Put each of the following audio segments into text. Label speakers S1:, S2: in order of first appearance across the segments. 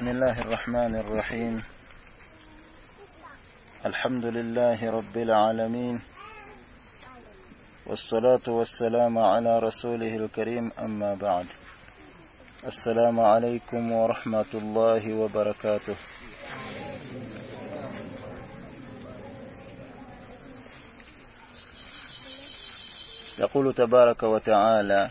S1: بسم الله الرحمن الرحيم الحمد لله رب العالمين والصلاة والسلام على رسوله الكريم أما بعد السلام عليكم ورحمة الله وبركاته يقول تبارك وتعالى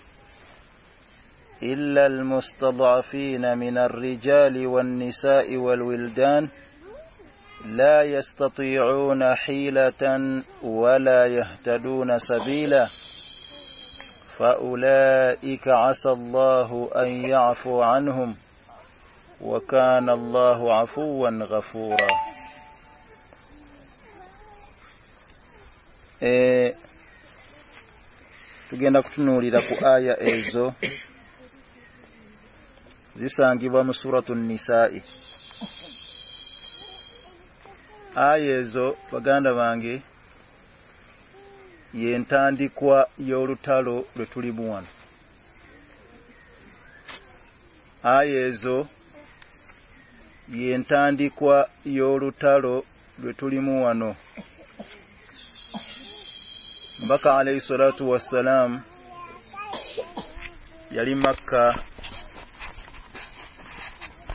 S1: إلا المستضعفين من الرجال والنساء والولدان لا يستطيعون حيلة ولا يهتدون سبيلا فأولئك عسى الله أن يعفو عنهم وكان الله عفوا غفورا تجينا كتنوري لك آية إيزو سانگ سورت آ گانگی یہاں کو بکالی سرۃ وسلام یاری مکہ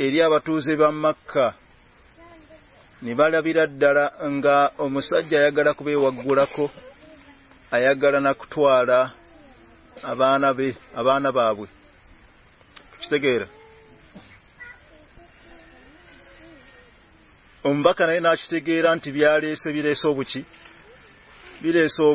S2: اری بات با نیبیراگا امس گارا کوئی گڑھو آیا گرا نا کتو ادا نا نا بھائی گے امباکان چھتکے رانتی سوچی سو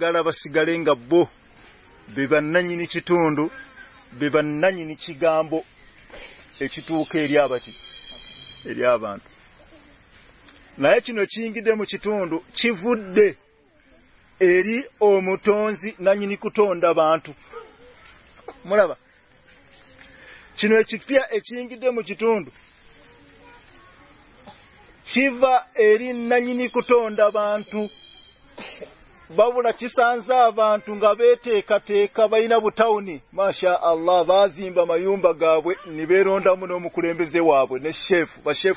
S2: گڑ بچ گڑ گو بن چیٹو بننی چی گوان چنچی مچی او مٹون کٹ بانٹو مراب چینچی مچا نی کتان باب گا تاٹے کبائن ماشا اہ بازی رن دام میرے گا کنائی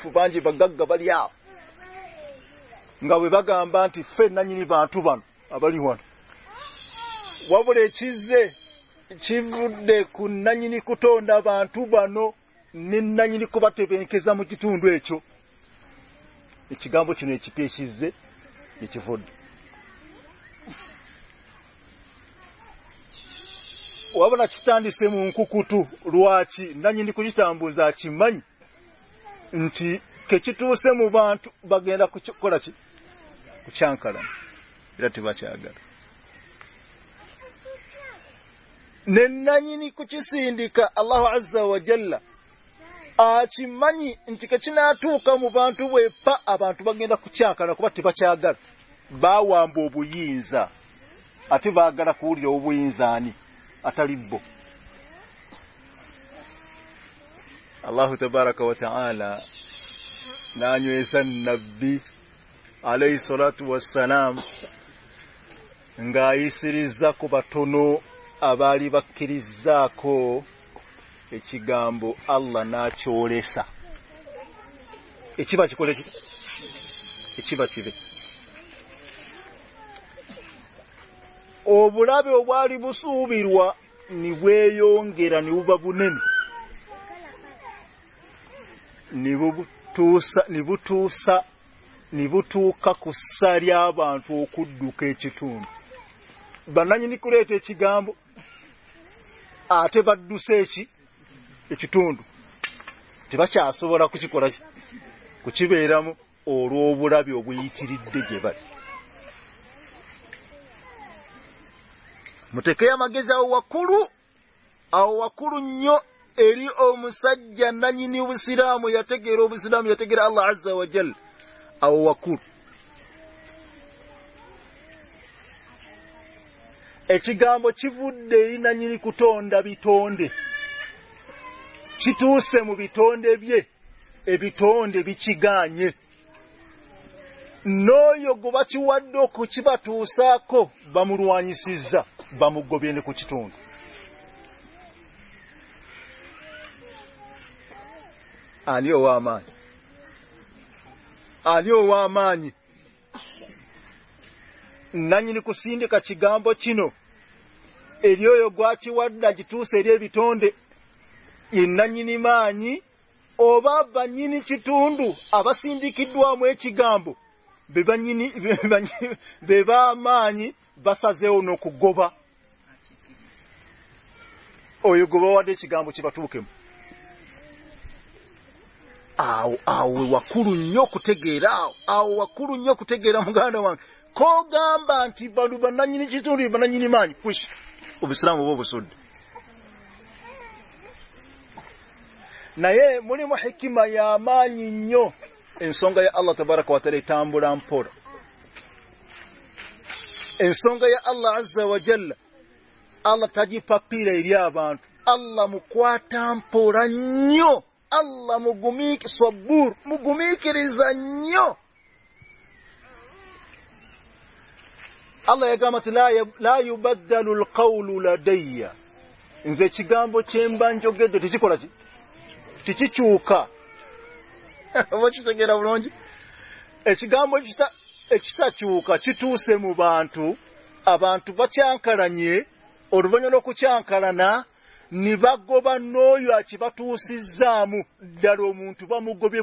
S2: کون بانو نینی بات گا چونچی اللہ آچی منی بانٹوانہ چاہیے بہ با اتبا نہیں بو اللہ نبی علیہ سلاسلام گائی سری زا کوکیری زاخو گو اللہ نہ چھوڑے سا اچھی بات کو چٹ بنکاٹو چاسوڑا کچھ کچھ پی رام اور چیری مٹ کو آرسانے نئی گوبھی بات بام بام گوبین آل گانب چینا چیٹو سریاں چیٹو آٹو گانبا بسا زو نو گوبا او گا چکی آ کورٹ گیراؤ آؤ کورٹے گیرا بالو بانسراہ منسائی ارلا تو بار اِن سنگائل اللہ تجی پپی ریری چین چوکا چوکا چوس پہ موبان ابانٹو پہ چکر اور بہت آنا گوبا نو گوبھی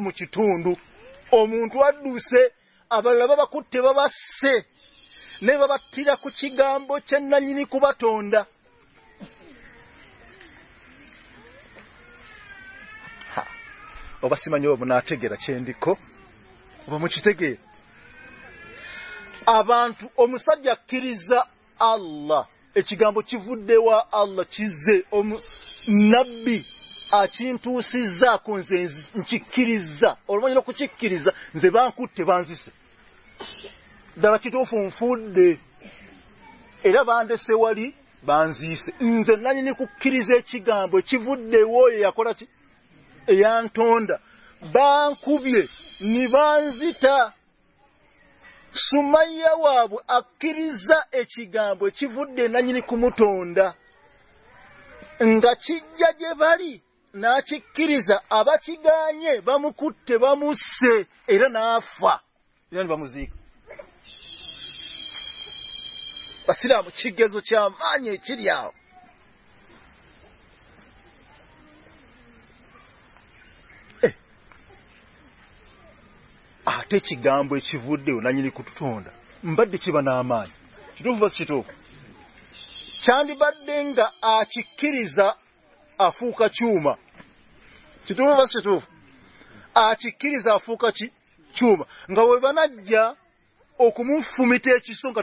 S2: رکھے دیکھو مچے گی رز اللہ چاہی نبی آن سے باندھ سے sumaya wabu akiriza ekigambo kivudde nanyini kumutonda nga kijja gye bali n'akikkiriza abakiganye bamukutte bamusse era n'afa era nibamuziika basiraamu kigezo ky'amaanyi ekiri awo چاندی بردا آفو آ چکا آفو کا چو ما گوئی بنا چی سنگا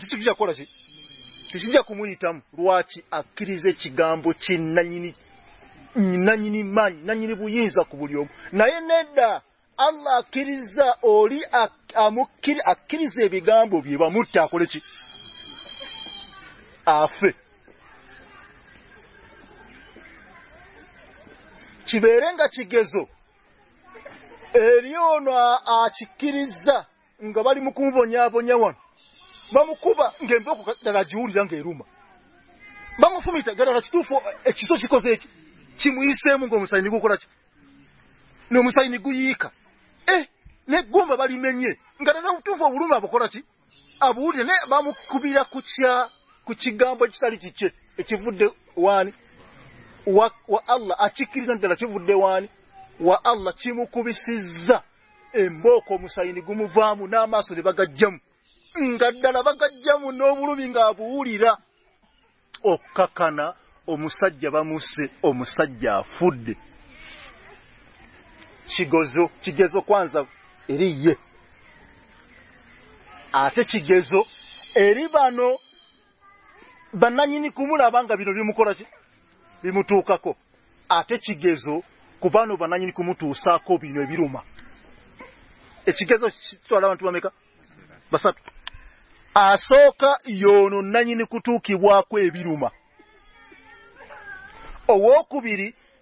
S2: اللہ مرچا پڑے چھ روکری انگاری مکما جور جا گئی روا با مساسے نو مسائی کا نی گا نہیں بابا آب خوبیرا کچھ چیانا چھ بدے وان چموبیزا مسائی بام نا مسودی با گجم گردال چیزانو بنا کمٹوی روایے کا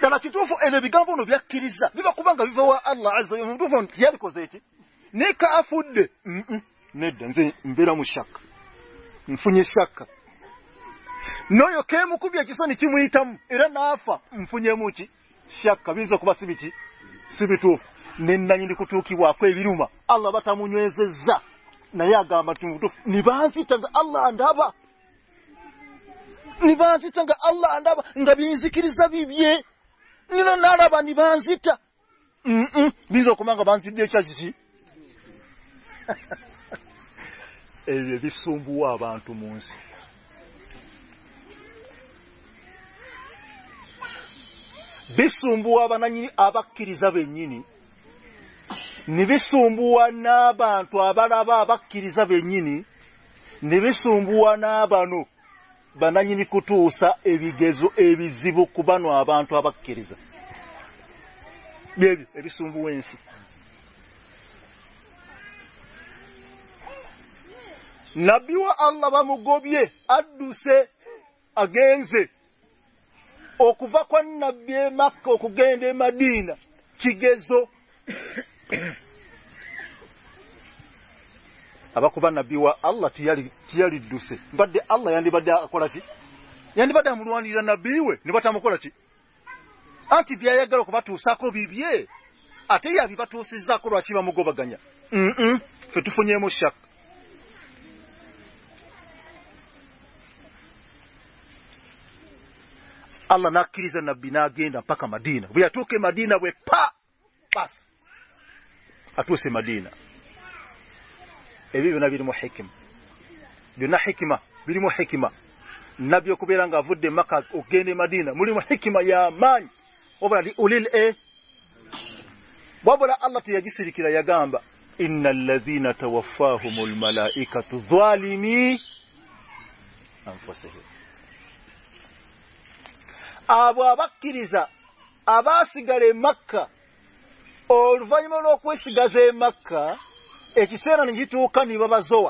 S2: بوریج نئی میس میٹمیاں روما بات نا بانچ کونسی بانٹو سمبو آبان آباد نیبوانا بانو بنائی میں زیبو سا بھی گینو جی بوبا نواب سم بوس نبیو آپ گویے آگے okuva کو nabbi emakka okugenda emadiina kigezo آپ کو بارلہ تیاری بات کو بھی بات گانا فنک آللہ نا کن پاکی نا ماد نبی بیرنگا بدے مقماد مکہ ایک سے مروارو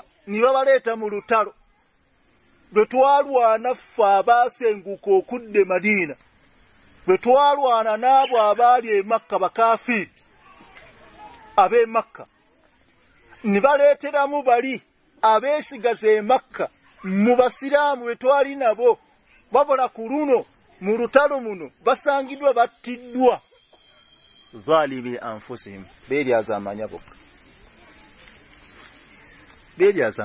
S2: روانہ مو باری آبے گا مکا نوا سامو ری نو بابڑا کورون مروٹارو بس آپ نبی گا سے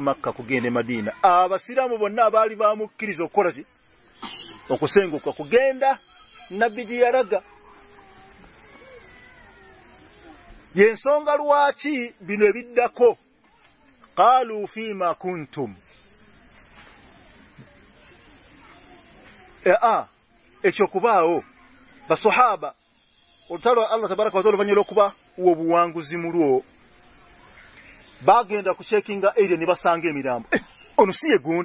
S2: مکا کو گے مدین گا یہ سوگڑی چوکو اللہ گینگا گے گون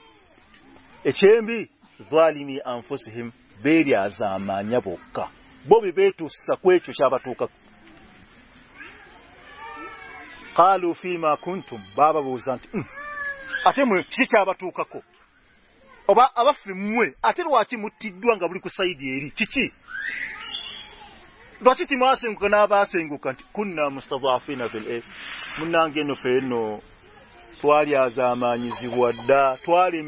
S2: چا باتوی ما بابا بہت اب سید چیچی منگی نو پھیر نواری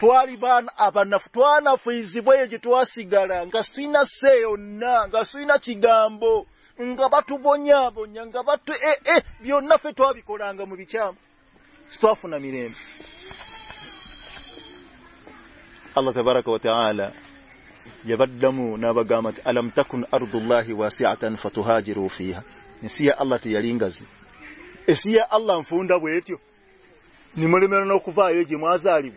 S2: twali bana abana twana fuizibwe jituwa sigara nga sina seyo na nga sina chigambo nga batu bonyabo nga batu e eh, e eh, vyo nafe tuwa vikora nga mubichamu stofu na mirembe Allah tabaraka wa ta'ala yabaddamu na bagamati alam takun ardullahi wasiatan fatuhajiru fiha nisiya Allah tiyalingazi esiya Allah mfunda wetyo ni mulimera nokuva yeje mwazalibu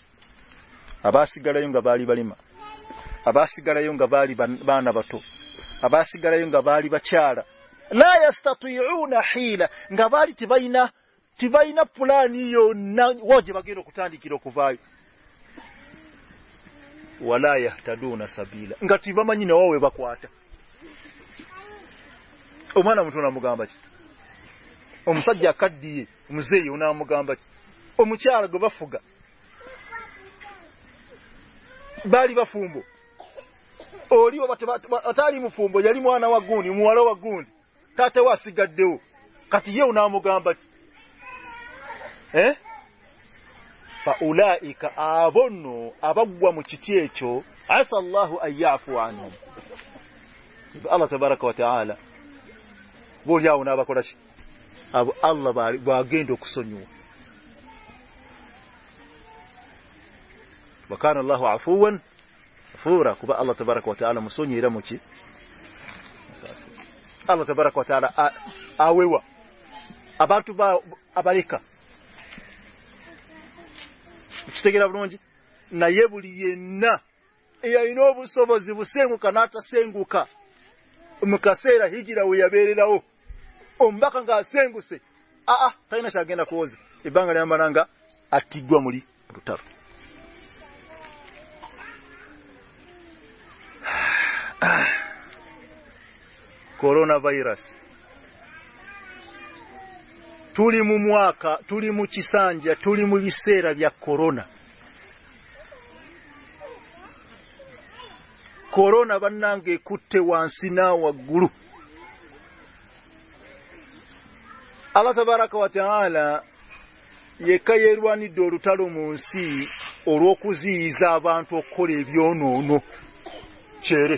S2: ابا سک گڑھ گاری ابا سک گڑھ گاری ابا سک گراؤں گاری پھومب تاری گا گون سکو نا چکی چھو افوانہ بو جا بک اب اللہ گین سن وكان الله الله الله عفوا غفورا كبا تبارك تبارك وتعالى وتعالى مسوني رموتي اويوا yenna eyalina obusobozi busenguka n'atasenguka mu kaseera we yabeererawo omubaka ng'asenguse aa talina kyagenda اللہ اللہ اللہ یہ muli lutalo بن گئی کٹ گڑا چاہوانی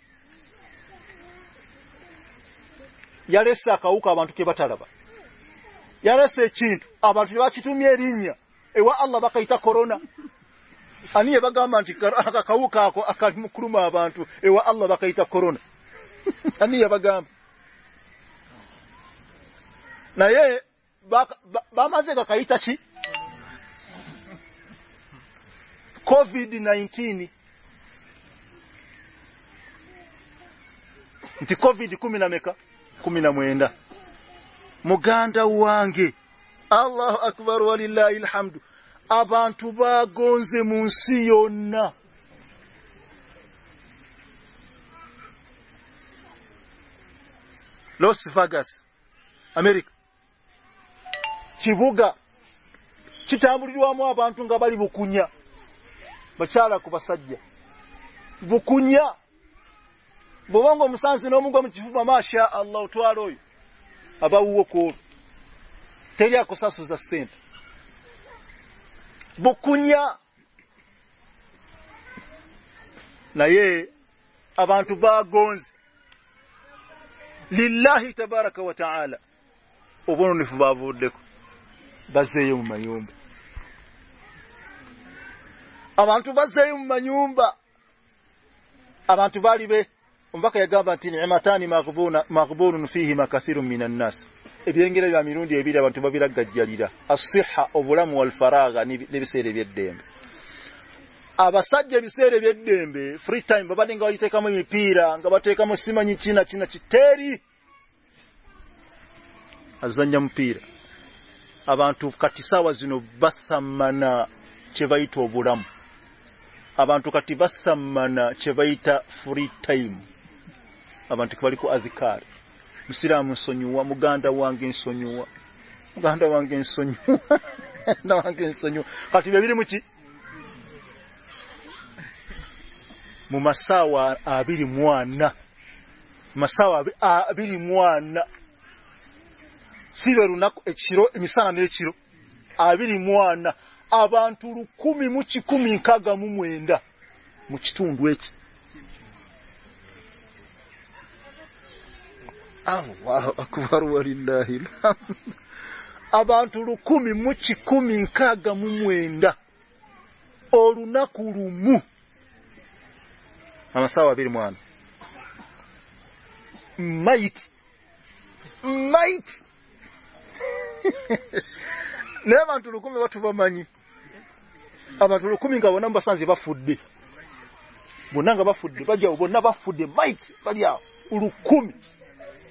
S2: یار چین ابانٹ میرا اللہ گا مکرو مانٹو اللہ کرونا کافی نئی کبھی کم نام کا اللہ اکبر والی منسیفاس امیرکا چی بوگا بانٹیا کو سب کنیا بہ گو مساس بہ مشہ اللہ اٹھواڑی ابا وہ دستین بونی با متنی رومنسا موال فارا پیرا بات آبان آدھار سنوا مانڈہ وانگین سنیو گانڈہ وانگین سنی سنوچی مساو آ سی رو نچیرو آبری موانہ آبان ٹھو رومی کم ہی مون دہ مجھ ٹونڈوچ آبانا سانسبا فٹڈی بننا گا فدد بجیا بنانا بارو کم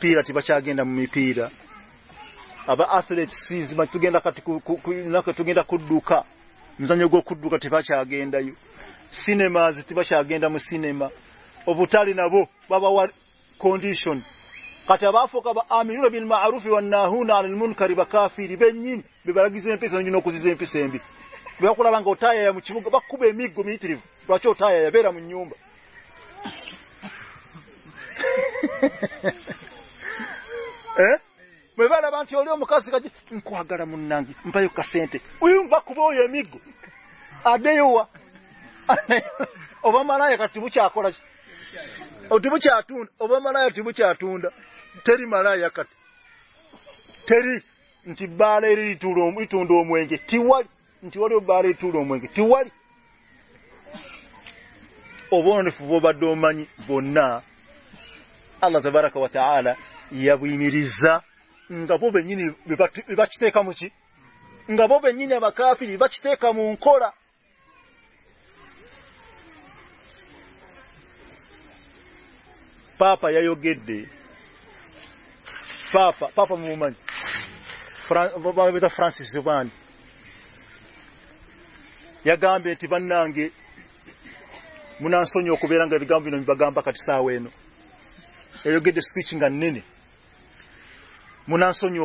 S2: پیراچا گیندا میرا خودو کا گیندا جتیا گیندا تاری کنڈیشن کچھ آپ آپ کو نگا من چکو چاٹو چاٹون بوا ان بات بناتا بار یہ بھئی ریزا بنی چیتے موسی ان کا بہت چیتے ماپا گیٹ ڈے فرانسیس جوانتی بن نگی مونانسونی گاڑی نو گیٹ مناسنی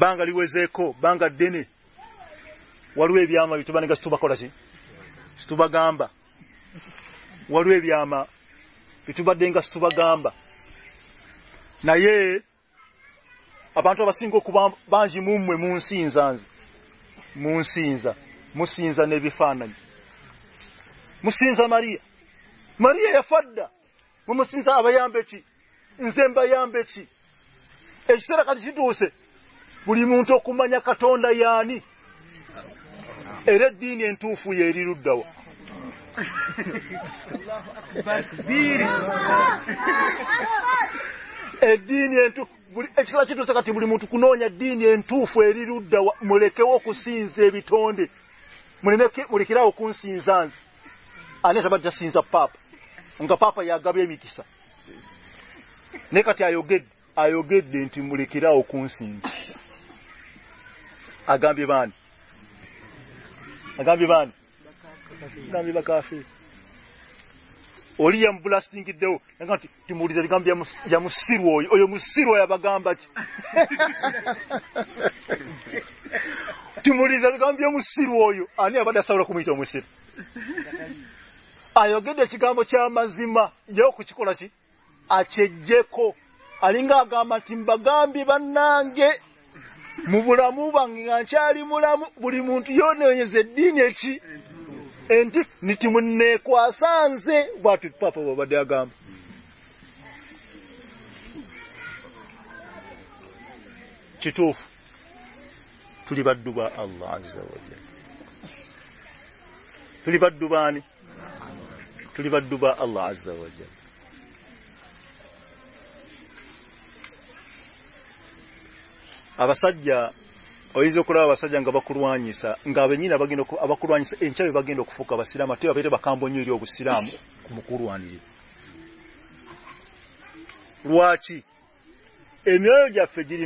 S2: بنگالی بانگارے گا مونسی مسلیمزانے مریف بیٹسی بیٹسی دوسرے منٹو یا گیڑکی را کن سی آگا بھی مانگیم کا رکھ آپ کچھ کون با گی بھا نوامو باغ بڑی منسی نیٹی من کو سان سے بات بات آباد و سا جن گوبہ قروانی سا گونی بہ گروانی بھام بونی اب اسی رواچی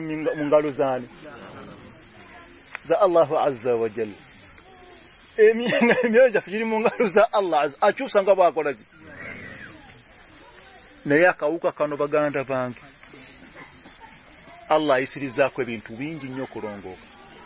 S2: مونگالو زان زا اللہ نیا اللہ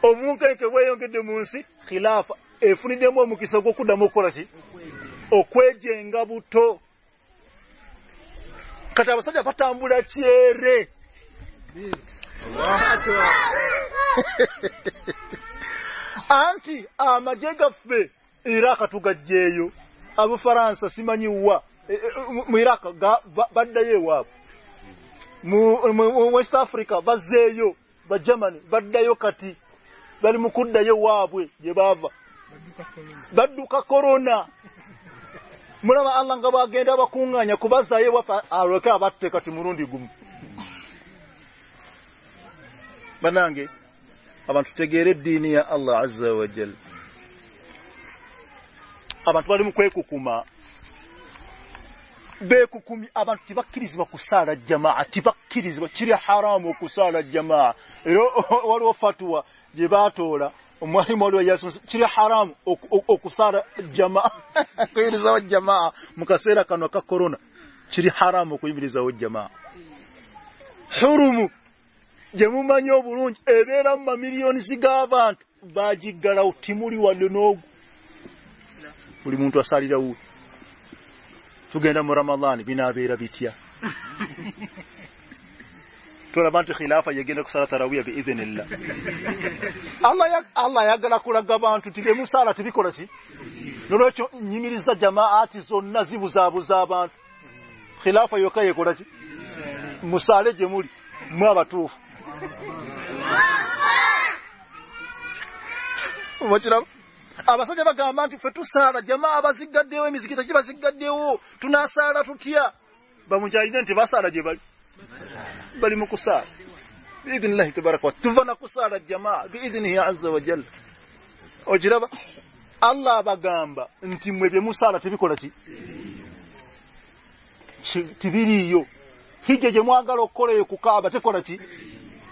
S2: خلاف ڈی مکمر اراق اب فرانس میوا بڈ افریقہ بڈا گے جمعی چر حارام کو جمع جما جما سیرا شری حرام کو جمع گڑا موری ماری جاؤ تو گانا مورما لان بھی نا tora ban ta khilafa ya gina salat tarawih bi idhnillah Allah ya Allah ya gana kula gaban tu tibe musala tibikola ci nolocho nyimiriza jamaati zo nazibu za buzaba khilafa yokaye kola ci musale je muri mwa batufu Wachiram abasaja bagamba ntu fetu sala jamaa abazigaddewo emizikita kiba zigaddewo tunasala tutia bamujalide nti basala je bali bali mu kusaala biidhinillahi tabaraka wa tuva na kusaala jamaa biidhinihi aza wajal okiraba allah abagamba nti mwe bye musaala tebikola ki tibiriiyo hijja gye mwagala okukola eyo kukaaba tekola ki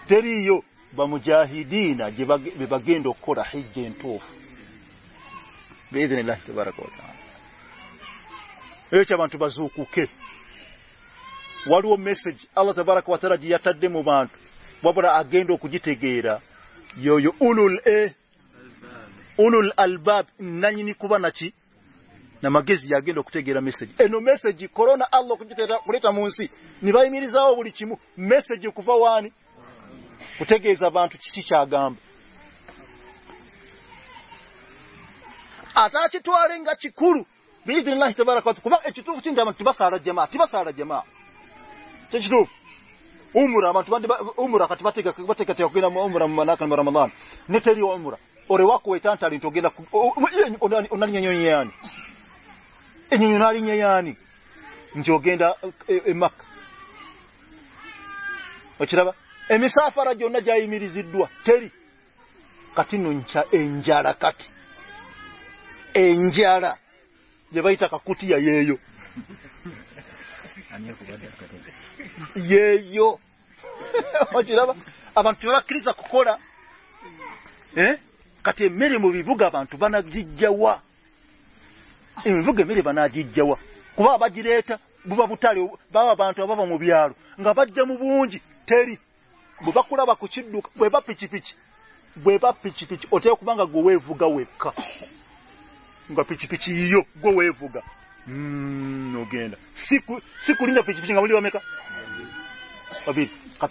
S2: teriiyo bamujahidiina bye bagenda okukola hijja entuufu
S1: biidhinillahi tabaraka wataala
S2: eyo kyabantu bazuukuke ویسیج اللہ تبارک و تھی باندھ وا گئی روک جی تھے گیرا یہ اونول الب نی کو گیرا میسیج میسیجیم اترگ اتھی ساڑھا جمع ساڑا جمع تجدوف عمره ما تبدا عمره كتبتك كتبتك تقول لنا عمره من مناك رمضان نتري عمره وري واكو ايتان تالي توجينا اونالي نيو ني يعني اني نيو نالي ني يعني نتي اوجندا امك وتشرب امي سافر جونا جاي ميري زدوا تري كاتينو نتا انجارا كات انجارا جبايتا ككوتيا ييو yeyo okiraba abantu bakiriza kukola eh kati emmere mu bibuga abantu banagijjawa emibuga emmere banagijjawa kuba abagireeta buba butale baba abantu abava mu byalo nga bajja mu bungi teri bwe bakulaba ku kidduka bweba pikipiki bweba pikipiki oteeka kubanga gwe weevuga wekka nga pikipiki yiyo gwe weevuga ogenda si kulinda pikipiki nga muli bameka ممکا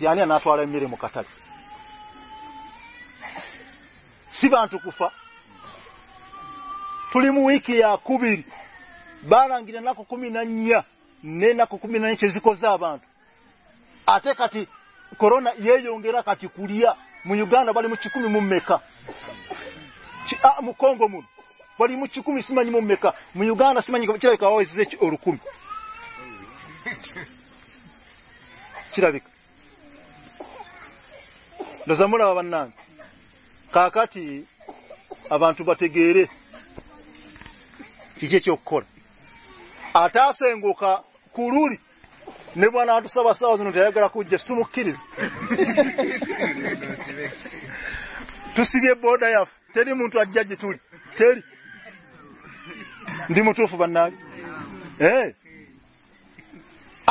S2: گومن بڑی ممکن نا چی اب گی ریچے چکھ آٹا سنگو کا کوروری nib جس مکھی بڑھ منتھو تور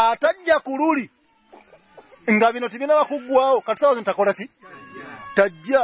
S2: آٹا جا کڑوری ان گا بھی ناؤں تجیاں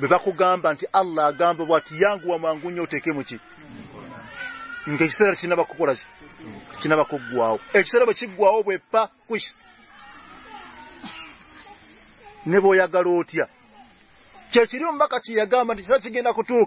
S2: با کو گان بانسی آللہ گان بات مچھروین کو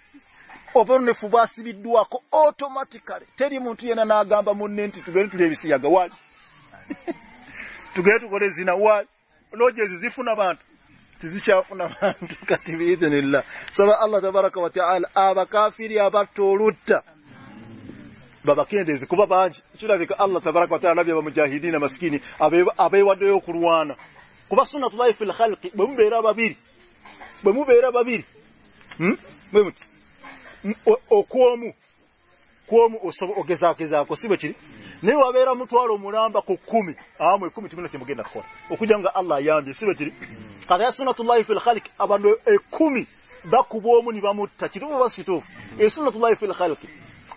S2: مسکی نہیں کوروانا بمرابی روکوم اللہ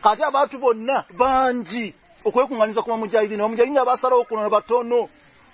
S2: کاد بات نا بانجی اکوا مجھے بات نو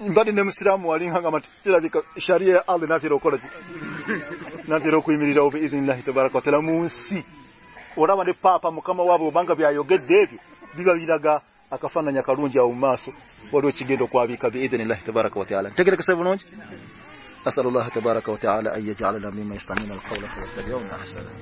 S2: mbadde ne musiraamu walinga nga mati kirabika shariya ya allah natera okola ki natera okuyimirira wo biiznillahi tabaraka wataala mu nsi olaba ne paapa mukama waabwe obanga byayogedde ebyo biba biraga akafaananyi akalungi awo mu maaso waliwo
S1: ekigenda okwabiika biiznillahi tabaraka wataala ntegerekese bulungi اسال الله تبارك وتعالى ان يجعلنا ممن يستمعون القول فيتبعون احسنه